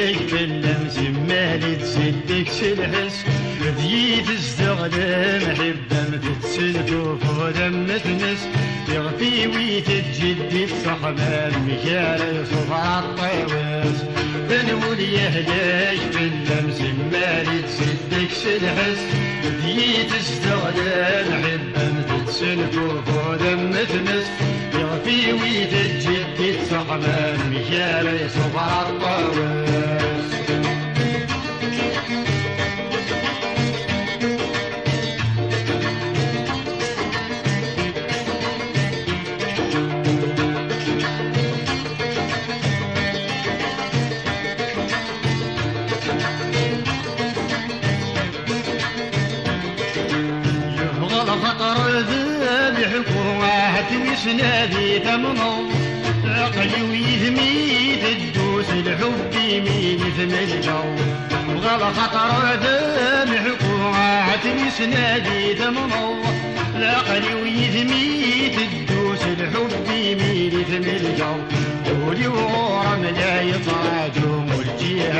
يهلك باللمس مالي تسدك سلحس ذيت الزغلم حبة تتسلكو فغدم تنس. يغفي ويت الجدي صحبة مكاري صفع الطيوس فنولي يهلك باللمس مالي تسدك سلحس ذيت الزغلم حبة تتسلكو فغدم تنس. يغفي ويت الجدي صحبة مكاري صفع ذابح القوات ويسنادي ثمنه عقلي ويهمي تدوس الحب يمين ثم الجو. يبغى الخطر ذابح القوات ويسنادي ثمنه العقل ويهمي تدوس الحب يمين ثم الجو. قولي ورم لا يطراجهم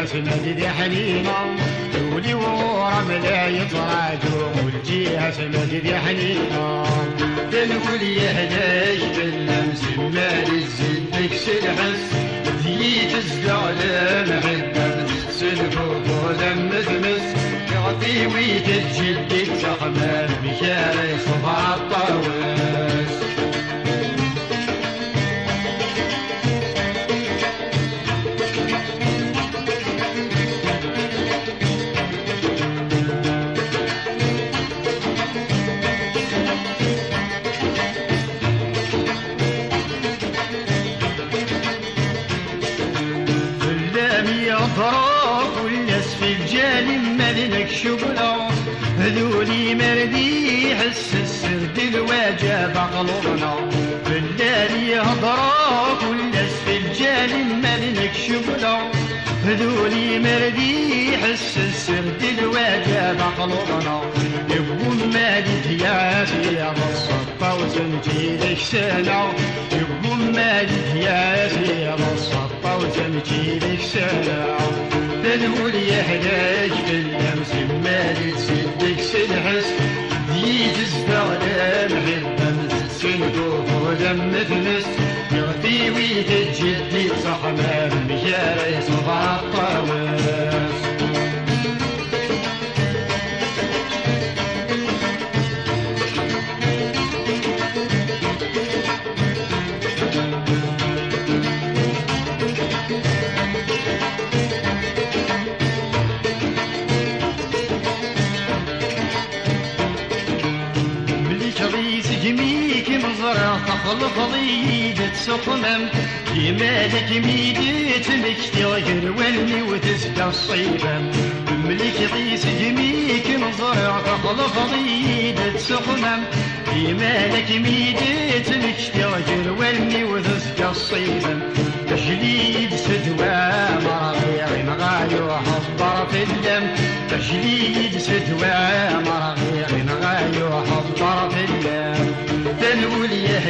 والجهة سمد حنينه قولي ورم لا يطراجهم والجهة سمد حنينه تنقول يهداش باللمس مال الزدك سلحس. ذيت الزعلان حبة سلفوك ولم تمس يعطي ويت الجدك سحمان بشاري صفع يضرب والناس في الجال مالك شغلة. هذولي مردي يحس السرد الواجب قلوبنا اللام يضرب والناس في الجال مالك شغلة. هذولي مردي يحس السرد الواجب قلوبنا يبون مالك يا يا الصفا وزنتي لك سنة يبون مالك يا يا الصفا وزنتي لك سنة تنقول يحتاج باللمس مالي تسدك سنحس ديت الزغلام حبة تسنكوف ودم تنس. يغفي ويت الجدي صحمان مشاري صفع تخلق ضيدة سقمم جمالك ميديت مكتي غير ولي وتزكى الصيبة ملك ريس جميك مزرع تخلق ضيدة سقمم جمالك ميديت مكتي غير ولي وتزكى الصيبة تجليد سدوى مرغير مغايو حضر في الدم تجليد سدوى مرغير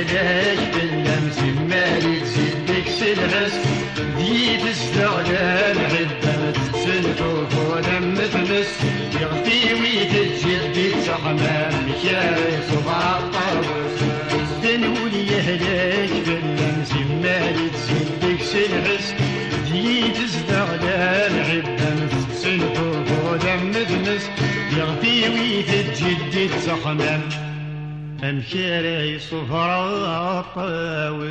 تنقول يهداش باللمس مالي تزيدك سلحس ديت استغلال حبة تسلفوك ودم تمس يغفي ويت الجد تحمام مكاي صبع الطاوس تنقول يهداش باللمس مالي تزيدك سلحس ديت استغلال حبة تسلفوك ودم تمس يغفي ويت الجد تحمام أمشاري صفرا الطاوس